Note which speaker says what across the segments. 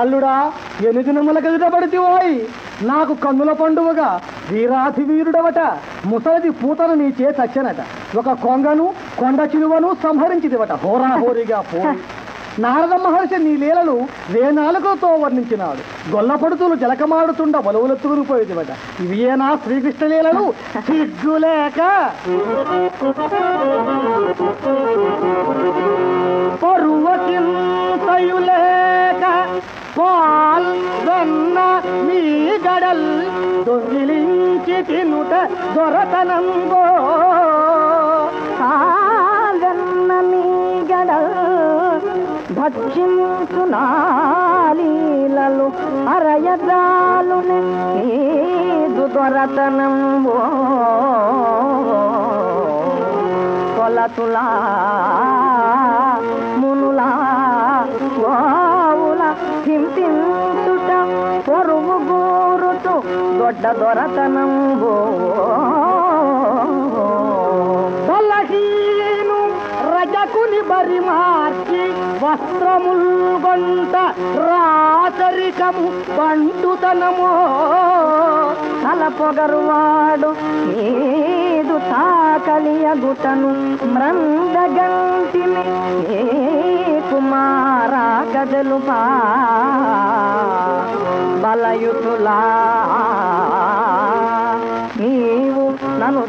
Speaker 1: అల్లుడా ఎన్ని దినముల గదిటపడితివాయి నాకు కన్నుల పండువగా వీరాధి వీరుడవట. ముసలిది పూతను నీ చే చచ్చనట. ఒక కొంగను కొండ చిలువను సంహరించిదివట హోరాహోరీగా పోయి. నారద మహర్షి నీ లీలలు వేనాలుగుతో వర్ణించినాడు. గొల్లపడుతులు జలకమాడుతుండ బలువులెత్తుకుని పోయేదివట ఇవియేనా శ్రీకృష్ణ లీలలు? సిగ్గులేక పాల్ వెన్న మీ గడల్ దొంగిలించి తినుట దొరతనంగో
Speaker 2: పాల్ వెన్న మీ గడల్ భక్షించు నాలీలలు అరయదాలునే నీదు దొరతనంబో. కొలతులా దొడ్డ దొరతనం
Speaker 1: బలహీను రజకుని బరి మార్చి వస్త్రముల్ గొంట రాచరికము బంటుతనమో
Speaker 2: తల పొగరువాడు నీదు తాకలియ గుటను కుమారా కదలుపా. బలయుతులా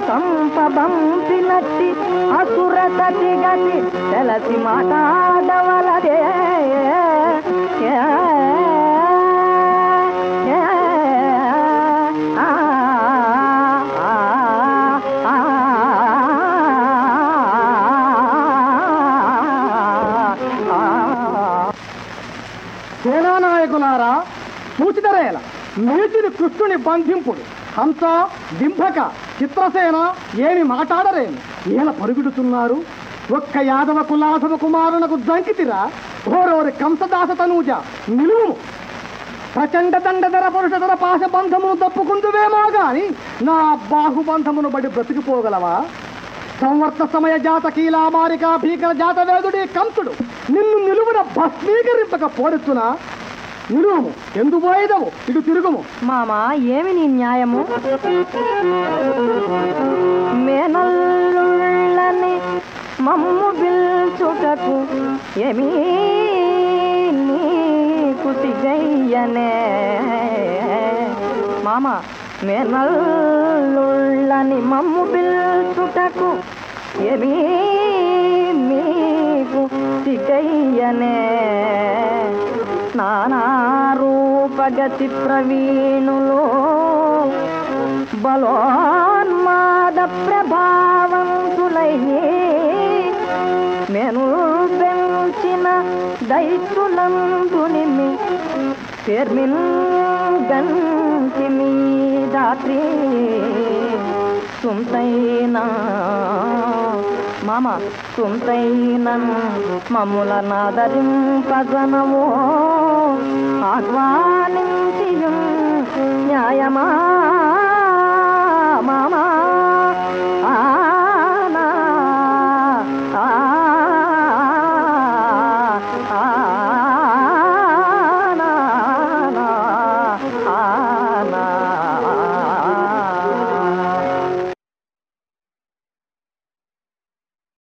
Speaker 2: నన్ను చంపబంపినట్టి అసురతటి గతి తెలసి మాట్లాడవలదే ఏ, ఏ, ఆ,
Speaker 1: సేనానాయకులారా సూచితరేల నీతిని కృష్ణుని బంధింపుడు. హంస దింభక చిత్రసేన ఏమి మాట్లాడరేమి ఈయన పరుగుడుతున్నారు. ఒక్క యాదవ కులాసవ కుమారునకు దంకితిరా ఓరోరి కంసదాస తనూజ నిలువు ప్రచండ దండధర పురుషధర పాశ బంధమును తప్పుకుందువేమో గాని నా బాహుబంధమును బడి బ్రతికిపోగలవా? సంవర్త సమయ జాత కీలామారిక భీకర జాత వేదుడి కంసుడు నిన్ను నిలువున భస్మీకరింపక పోరెత్తునా? నిలువము ఎందు పోయేదవు ఇటు తిరుగుము.
Speaker 2: మామా ఏమి నీ న్యాయము? మేనల్లుళ్ళని మమ్ము బిల్చుటకు ఏమీ నీకు సిగయ్యనే మామ మేనల్లుళ్ళని మమ్ము బిల్చుటకు ఏమీ నీకు తిగయ్యనే నానా నానారూపగతి ప్రవీణులు బలోన్మాద ప్రభావంతులయ్యే మెను పెంచిన దైత్యులందుని పేర్మిన్ గంటి మీ దాత్రి సుంతైనా. మమ సుంతైనన్ మమ్ముల నాదరింపజనవో ఆహ్వానించియుం న్యాయమా